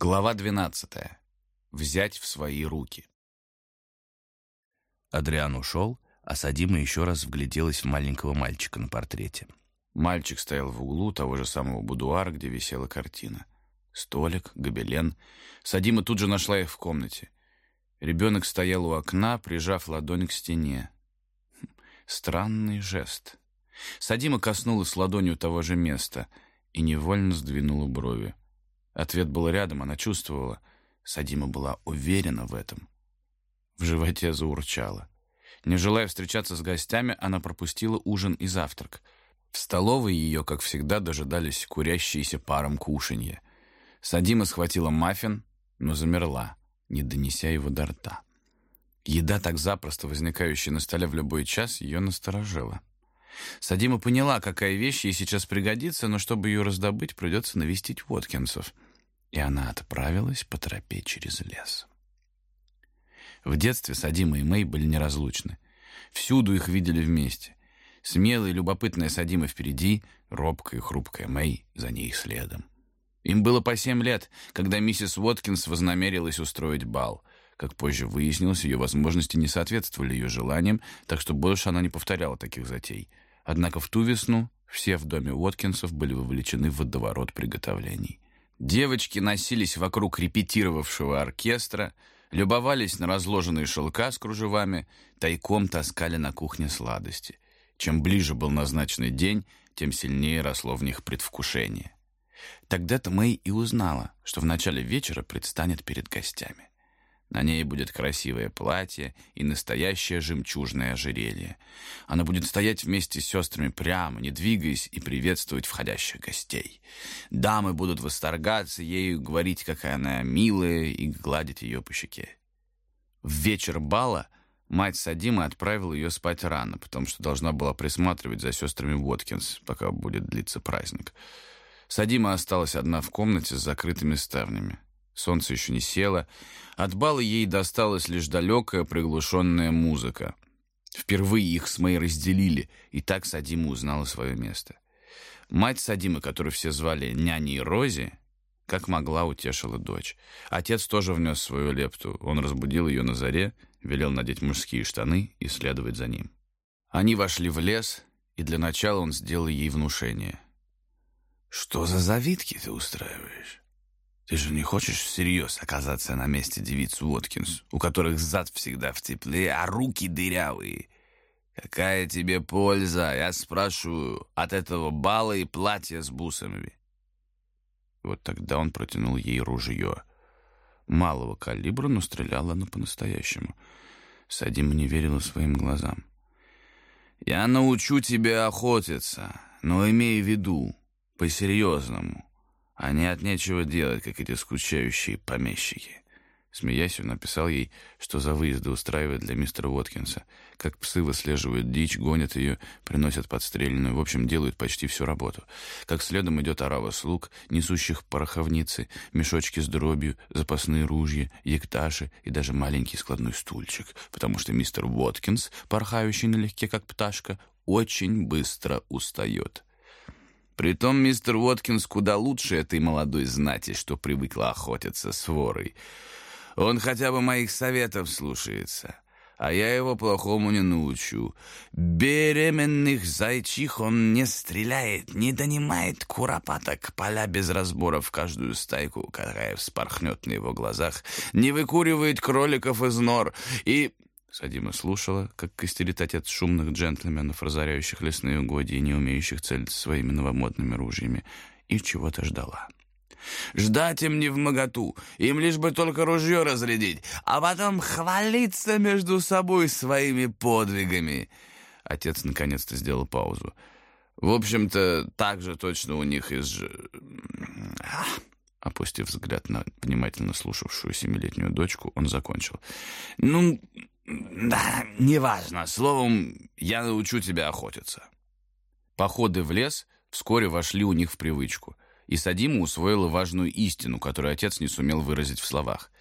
Глава 12. Взять в свои руки. Адриан ушел, а Садима еще раз вгляделась в маленького мальчика на портрете. Мальчик стоял в углу того же самого будуара, где висела картина. Столик, гобелен. Садима тут же нашла их в комнате. Ребенок стоял у окна, прижав ладонь к стене. Хм, странный жест. Садима коснулась ладонью того же места и невольно сдвинула брови. Ответ был рядом, она чувствовала. Садима была уверена в этом. В животе заурчало. Не желая встречаться с гостями, она пропустила ужин и завтрак. В столовой ее, как всегда, дожидались курящиеся паром кушанья. Садима схватила маффин, но замерла, не донеся его до рта. Еда, так запросто возникающая на столе в любой час, ее насторожила. Садима поняла, какая вещь ей сейчас пригодится, но чтобы ее раздобыть, придется навестить Уоткинсов. И она отправилась по тропе через лес. В детстве Садима и Мэй были неразлучны. Всюду их видели вместе. Смелая и любопытная Садима впереди, робкая и хрупкая Мэй за ней следом. Им было по семь лет, когда миссис Уоткинс вознамерилась устроить бал. Как позже выяснилось, ее возможности не соответствовали ее желаниям, так что больше она не повторяла таких затей. Однако в ту весну все в доме Уоткинсов были вовлечены в водоворот приготовлений. Девочки носились вокруг репетировавшего оркестра, любовались на разложенные шелка с кружевами, тайком таскали на кухне сладости. Чем ближе был назначенный день, тем сильнее росло в них предвкушение. Тогда-то Мэй и узнала, что в начале вечера предстанет перед гостями. На ней будет красивое платье и настоящее жемчужное ожерелье. Она будет стоять вместе с сестрами прямо, не двигаясь, и приветствовать входящих гостей. Дамы будут восторгаться ею, говорить, какая она милая, и гладить ее по щеке. В вечер бала мать Садима отправила ее спать рано, потому что должна была присматривать за сестрами Уоткинс, пока будет длиться праздник. Садима осталась одна в комнате с закрытыми ставнями. Солнце еще не село. От бала ей досталась лишь далекая приглушенная музыка. Впервые их с Мэй разделили, и так Садима узнала свое место. Мать Садимы, которую все звали няней Рози, как могла утешила дочь. Отец тоже внес свою лепту. Он разбудил ее на заре, велел надеть мужские штаны и следовать за ним. Они вошли в лес, и для начала он сделал ей внушение — «Что за завитки ты устраиваешь? Ты же не хочешь всерьез оказаться на месте девиц Уоткинс, у которых зад всегда в тепле, а руки дырявые? Какая тебе польза, я спрашиваю, от этого бала и платья с бусами?» Вот тогда он протянул ей ружье. Малого калибра, но стреляло оно по-настоящему. Садима не верила своим глазам. «Я научу тебя охотиться, но имей в виду, по-серьезному, а не от нечего делать, как эти скучающие помещики. Смеясь, он написал ей, что за выезды устраивает для мистера Уоткинса. Как псы выслеживают дичь, гонят ее, приносят подстреленную, в общем, делают почти всю работу. Как следом идет орава слуг, несущих пороховницы, мешочки с дробью, запасные ружья, екташи и даже маленький складной стульчик, потому что мистер Уоткинс, порхающий налегке, как пташка, очень быстро устает. Притом мистер Уоткинс куда лучше этой молодой знати, что привыкла охотиться с ворой. Он хотя бы моих советов слушается, а я его плохому не научу. Беременных зайчих он не стреляет, не донимает куропаток, поля без разбора в каждую стайку, какая вспорхнет на его глазах, не выкуривает кроликов из нор и... Садима слушала, как костерит отец шумных джентльменов, разоряющих лесные угодья и не умеющих целиться своими новомодными ружьями, и чего-то ждала. Ждать им не в моготу, им лишь бы только ружье разрядить, а потом хвалиться между собой своими подвигами. Отец наконец-то сделал паузу. В общем-то, так же точно у них из... Опустив взгляд на внимательно слушавшую семилетнюю дочку, он закончил. «Ну, да, неважно. Словом, я научу тебя охотиться. Походы в лес вскоре вошли у них в привычку, и Садима усвоила важную истину, которую отец не сумел выразить в словах.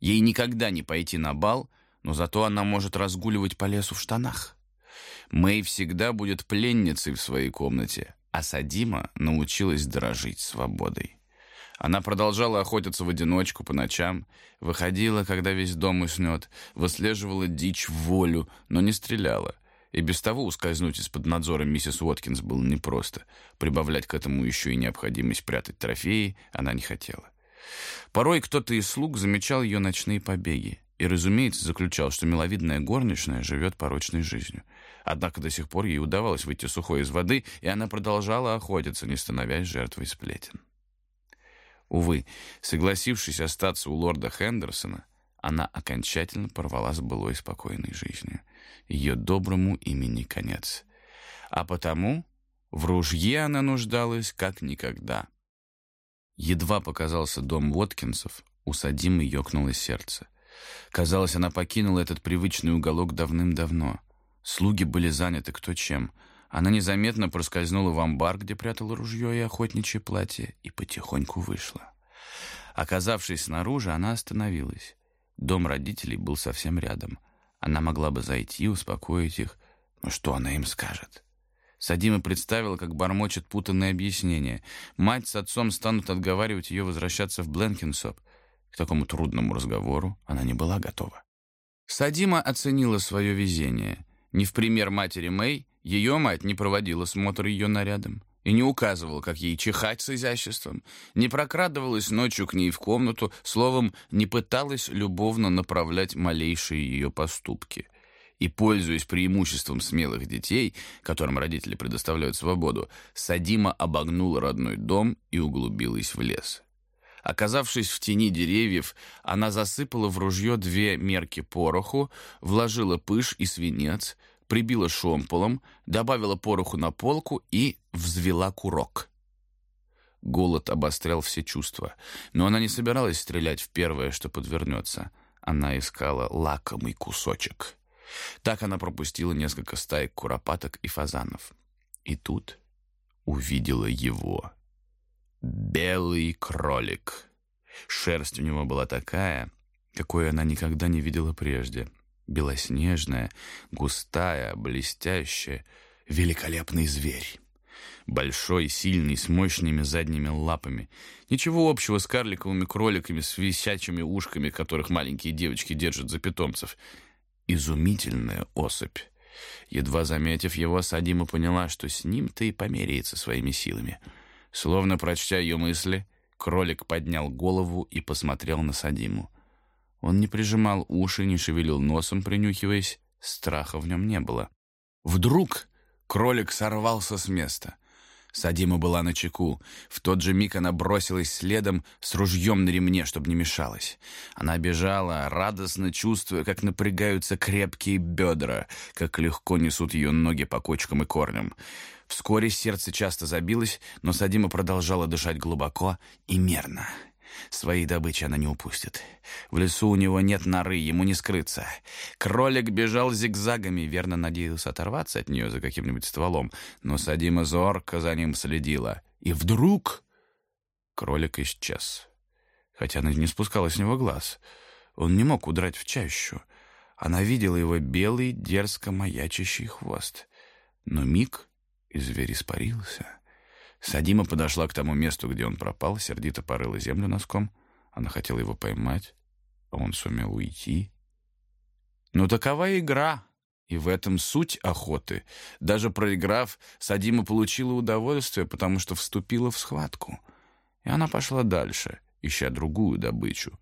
Ей никогда не пойти на бал, но зато она может разгуливать по лесу в штанах. Мэй всегда будет пленницей в своей комнате, а Садима научилась дорожить свободой. Она продолжала охотиться в одиночку по ночам, выходила, когда весь дом уснет, выслеживала дичь в волю, но не стреляла. И без того ускользнуть из-под надзора миссис Уоткинс было непросто. Прибавлять к этому еще и необходимость прятать трофеи она не хотела. Порой кто-то из слуг замечал ее ночные побеги и, разумеется, заключал, что миловидная горничная живет порочной жизнью. Однако до сих пор ей удавалось выйти сухой из воды, и она продолжала охотиться, не становясь жертвой сплетен. Увы, согласившись остаться у лорда Хендерсона, она окончательно порвала с былой спокойной жизнью. Ее доброму имени конец. А потому в ружье она нуждалась как никогда. Едва показался дом Уоткинсов, у Садимы ёкнуло сердце. Казалось, она покинула этот привычный уголок давным-давно. Слуги были заняты кто чем. Она незаметно проскользнула в амбар, где прятала ружье и охотничье платье, и потихоньку вышла. Оказавшись снаружи, она остановилась. Дом родителей был совсем рядом. Она могла бы зайти, успокоить их, но что она им скажет? Садима представила, как бормочет путанное объяснение. Мать с отцом станут отговаривать ее возвращаться в Бленкинсоп. К такому трудному разговору она не была готова. Садима оценила свое везение. Не в пример матери Мэй, ее мать не проводила смотр ее нарядом и не указывала, как ей чихать с изяществом, не прокрадывалась ночью к ней в комнату, словом, не пыталась любовно направлять малейшие ее поступки. И, пользуясь преимуществом смелых детей, которым родители предоставляют свободу, Садима обогнула родной дом и углубилась в лес. Оказавшись в тени деревьев, она засыпала в ружье две мерки пороху, вложила пыш и свинец, прибила шомполом, добавила пороху на полку и взвела курок. Голод обострял все чувства, но она не собиралась стрелять в первое, что подвернется. Она искала лакомый кусочек. Так она пропустила несколько стаек куропаток и фазанов. И тут увидела его. Белый кролик. Шерсть у него была такая, какой она никогда не видела прежде. Белоснежная, густая, блестящая, великолепный зверь. Большой, сильный, с мощными задними лапами. Ничего общего с карликовыми кроликами с висячими ушками, которых маленькие девочки держат за питомцев. Изумительная особь. Едва заметив его, Садима поняла, что с ним-то и померяется своими силами — Словно прочтя ее мысли, кролик поднял голову и посмотрел на Садиму. Он не прижимал уши, не шевелил носом, принюхиваясь. Страха в нем не было. Вдруг кролик сорвался с места. Садима была на чеку. В тот же миг она бросилась следом с ружьем на ремне, чтобы не мешалась. Она бежала, радостно чувствуя, как напрягаются крепкие бедра, как легко несут ее ноги по кочкам и корням. Вскоре сердце часто забилось, но Садима продолжала дышать глубоко и мерно. Своей добычи она не упустит. В лесу у него нет норы, ему не скрыться. Кролик бежал зигзагами, верно надеялся оторваться от нее за каким-нибудь стволом, но Садима зорко за ним следила. И вдруг кролик исчез. Хотя она не спускала с него глаз. Он не мог удрать в чащу. Она видела его белый, дерзко маячащий хвост. Но миг и зверь испарился. Садима подошла к тому месту, где он пропал, сердито порыла землю носком. Она хотела его поймать, а он сумел уйти. Но такова игра, и в этом суть охоты. Даже проиграв, Садима получила удовольствие, потому что вступила в схватку. И она пошла дальше, ища другую добычу.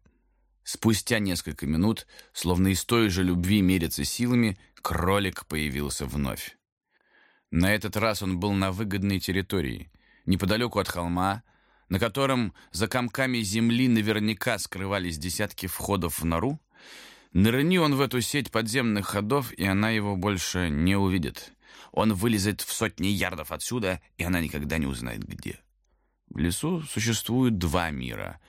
Спустя несколько минут, словно из той же любви мериться силами, кролик появился вновь. На этот раз он был на выгодной территории, неподалеку от холма, на котором за комками земли наверняка скрывались десятки входов в нору. Нырни он в эту сеть подземных ходов, и она его больше не увидит. Он вылезет в сотни ярдов отсюда, и она никогда не узнает, где. В лесу существуют два мира.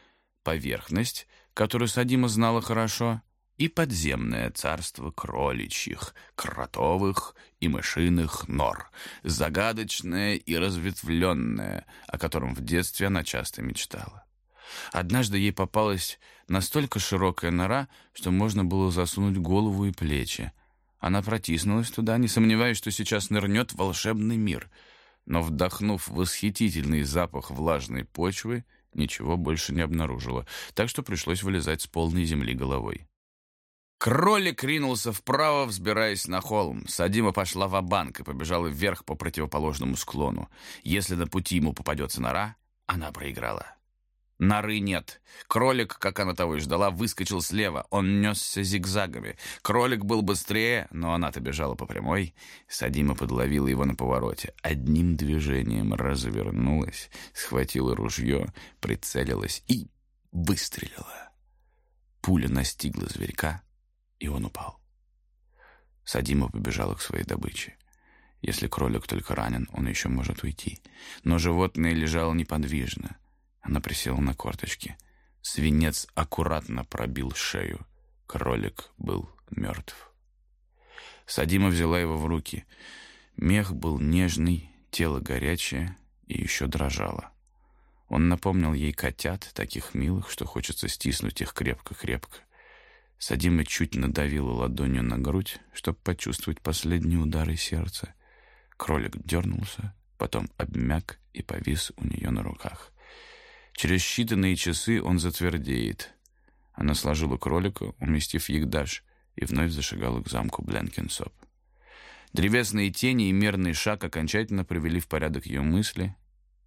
Поверхность, которую Садима знала хорошо — и подземное царство кроличьих, кротовых и мышиных нор, загадочное и разветвленное, о котором в детстве она часто мечтала. Однажды ей попалась настолько широкая нора, что можно было засунуть голову и плечи. Она протиснулась туда, не сомневаясь, что сейчас нырнет волшебный мир. Но, вдохнув восхитительный запах влажной почвы, ничего больше не обнаружила, так что пришлось вылезать с полной земли головой. Кролик ринулся вправо, взбираясь на холм. Садима пошла в банк и побежала вверх по противоположному склону. Если на пути ему попадется нора, она проиграла. Норы нет. Кролик, как она того и ждала, выскочил слева. Он несся зигзагами. Кролик был быстрее, но она-то бежала по прямой. Садима подловила его на повороте. Одним движением развернулась, схватила ружье, прицелилась и выстрелила. Пуля настигла зверька, и он упал. Садима побежала к своей добыче. Если кролик только ранен, он еще может уйти. Но животное лежало неподвижно. Она присела на корточки. Свинец аккуратно пробил шею. Кролик был мертв. Садима взяла его в руки. Мех был нежный, тело горячее и еще дрожало. Он напомнил ей котят, таких милых, что хочется стиснуть их крепко-крепко. Садима чуть надавила ладонью на грудь, чтобы почувствовать последние удары сердца. Кролик дернулся, потом обмяк и повис у нее на руках. Через считанные часы он затвердеет. Она сложила кролика, уместив ягдаш, и вновь зашагала к замку Бленкинсоп. Древесные тени и мерный шаг окончательно привели в порядок ее мысли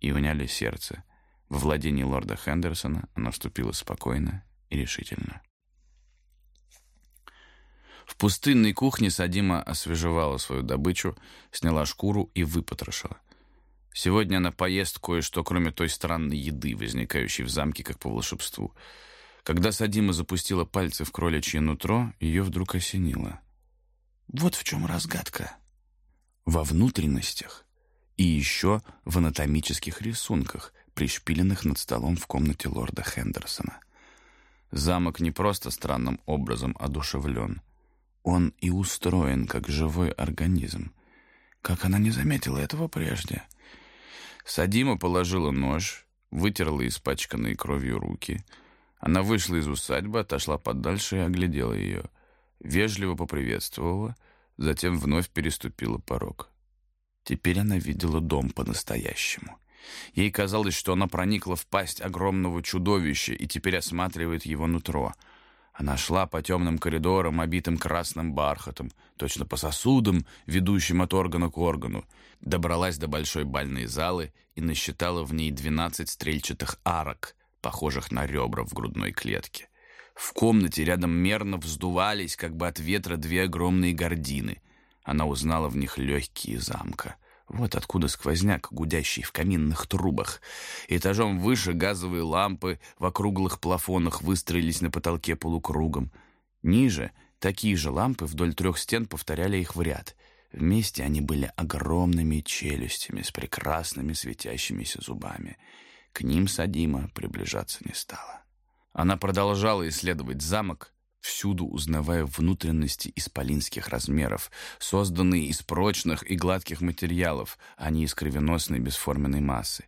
и уняли сердце. Во владении лорда Хендерсона она вступила спокойно и решительно. В пустынной кухне Садима освежевала свою добычу, сняла шкуру и выпотрошила. Сегодня она поест кое-что, кроме той странной еды, возникающей в замке как по волшебству. Когда Садима запустила пальцы в кроличье нутро, ее вдруг осенило. Вот в чем разгадка. Во внутренностях и еще в анатомических рисунках, пришпиленных над столом в комнате лорда Хендерсона. Замок не просто странным образом одушевлен — он и устроен как живой организм. Как она не заметила этого прежде? Садима положила нож, вытерла испачканные кровью руки. Она вышла из усадьбы, отошла подальше и оглядела ее. Вежливо поприветствовала, затем вновь переступила порог. Теперь она видела дом по-настоящему. Ей казалось, что она проникла в пасть огромного чудовища и теперь осматривает его нутро — она шла по темным коридорам, обитым красным бархатом, точно по сосудам, ведущим от органа к органу. Добралась до большой бальной залы и насчитала в ней двенадцать стрельчатых арок, похожих на ребра в грудной клетке. В комнате рядом мерно вздувались, как бы от ветра, две огромные гардины. Она узнала в них легкие замка — вот откуда сквозняк, гудящий в каминных трубах. Этажом выше газовые лампы в округлых плафонах выстроились на потолке полукругом. Ниже такие же лампы вдоль трех стен повторяли их в ряд. Вместе они были огромными челюстями с прекрасными светящимися зубами. К ним Садима приближаться не стала. Она продолжала исследовать замок, всюду узнавая внутренности исполинских размеров, созданные из прочных и гладких материалов, а не из кровеносной бесформенной массы.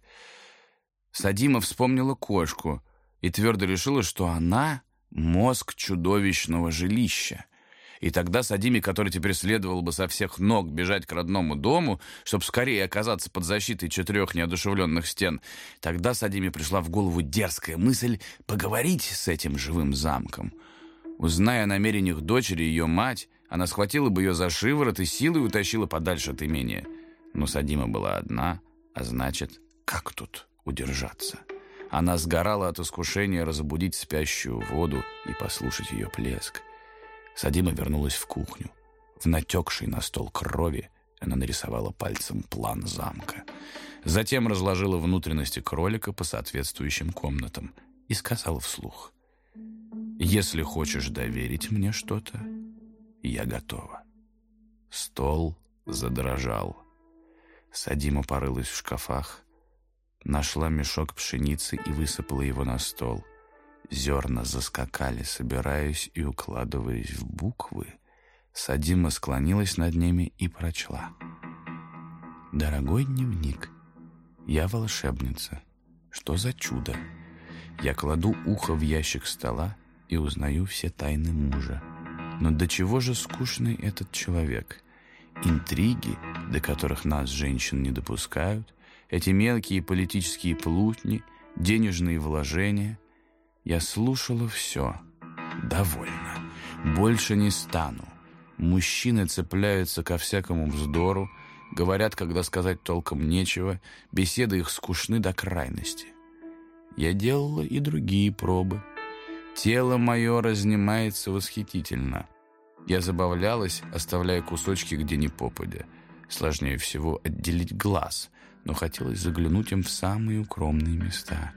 Садима вспомнила кошку и твердо решила, что она — мозг чудовищного жилища. И тогда Садиме, который теперь следовало бы со всех ног бежать к родному дому, чтобы скорее оказаться под защитой четырех неодушевленных стен, тогда Садиме пришла в голову дерзкая мысль поговорить с этим живым замком — Узная о намерениях дочери ее мать, она схватила бы ее за шиворот и силой утащила подальше от имения. Но Садима была одна, а значит, как тут удержаться? Она сгорала от искушения разбудить спящую воду и послушать ее плеск. Садима вернулась в кухню. В натекшей на стол крови она нарисовала пальцем план замка. Затем разложила внутренности кролика по соответствующим комнатам и сказала вслух — если хочешь доверить мне что-то, я готова. Стол задрожал. Садима порылась в шкафах, нашла мешок пшеницы и высыпала его на стол. Зерна заскакали, собираясь и укладываясь в буквы. Садима склонилась над ними и прочла. «Дорогой дневник, я волшебница. Что за чудо? Я кладу ухо в ящик стола, и узнаю все тайны мужа. Но до чего же скучный этот человек? Интриги, до которых нас, женщин, не допускают, эти мелкие политические плутни, денежные вложения. Я слушала все. Довольно. Больше не стану. Мужчины цепляются ко всякому вздору, говорят, когда сказать толком нечего, беседы их скучны до крайности. Я делала и другие пробы. Тело мое разнимается восхитительно. Я забавлялась, оставляя кусочки где ни попадя. Сложнее всего отделить глаз, но хотелось заглянуть им в самые укромные места.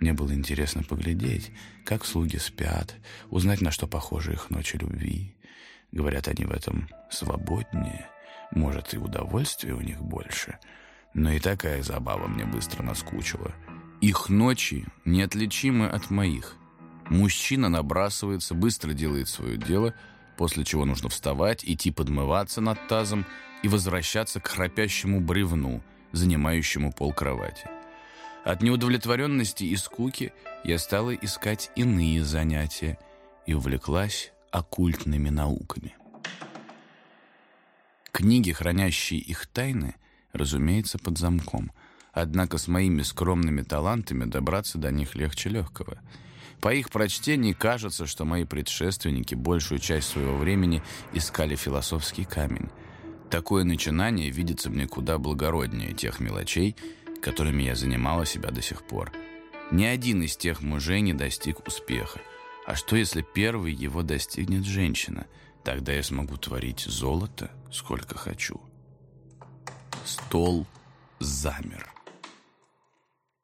Мне было интересно поглядеть, как слуги спят, узнать, на что похожи их ночи любви. Говорят, они в этом свободнее, может, и удовольствия у них больше. Но и такая забава мне быстро наскучила. Их ночи неотличимы от моих. Мужчина набрасывается, быстро делает свое дело, после чего нужно вставать, идти подмываться над тазом и возвращаться к храпящему бревну, занимающему пол кровати. От неудовлетворенности и скуки я стала искать иные занятия и увлеклась оккультными науками. Книги, хранящие их тайны, разумеется, под замком. Однако с моими скромными талантами добраться до них легче легкого. По их прочтении кажется, что мои предшественники большую часть своего времени искали философский камень. Такое начинание видится мне куда благороднее тех мелочей, которыми я занимала себя до сих пор. Ни один из тех мужей не достиг успеха. А что, если первый его достигнет женщина? Тогда я смогу творить золото, сколько хочу. Стол замер.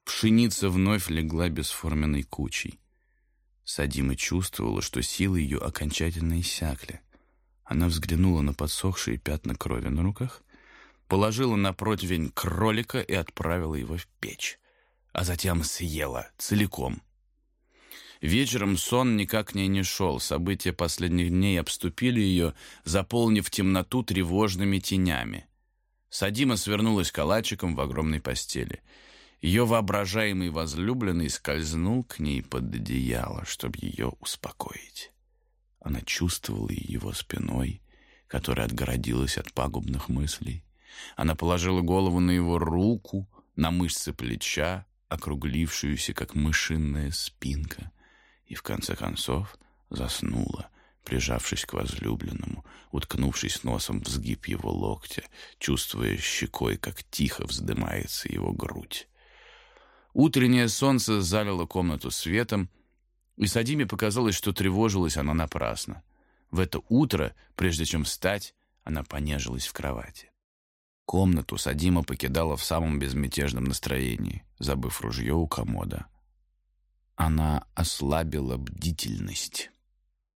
Пшеница вновь легла бесформенной кучей. Садима чувствовала, что силы ее окончательно иссякли. Она взглянула на подсохшие пятна крови на руках, положила на противень кролика и отправила его в печь, а затем съела целиком — Вечером сон никак к ней не шел. События последних дней обступили ее, заполнив темноту тревожными тенями. Садима свернулась калачиком в огромной постели. Ее воображаемый возлюбленный скользнул к ней под одеяло, чтобы ее успокоить. Она чувствовала его спиной, которая отгородилась от пагубных мыслей. Она положила голову на его руку, на мышцы плеча, округлившуюся, как мышиная спинка и в конце концов заснула, прижавшись к возлюбленному, уткнувшись носом в сгиб его локтя, чувствуя щекой, как тихо вздымается его грудь. Утреннее солнце залило комнату светом, и Садиме показалось, что тревожилась она напрасно. В это утро, прежде чем встать, она понежилась в кровати. Комнату Садима покидала в самом безмятежном настроении, забыв ружье у комода. Она ослабила бдительность.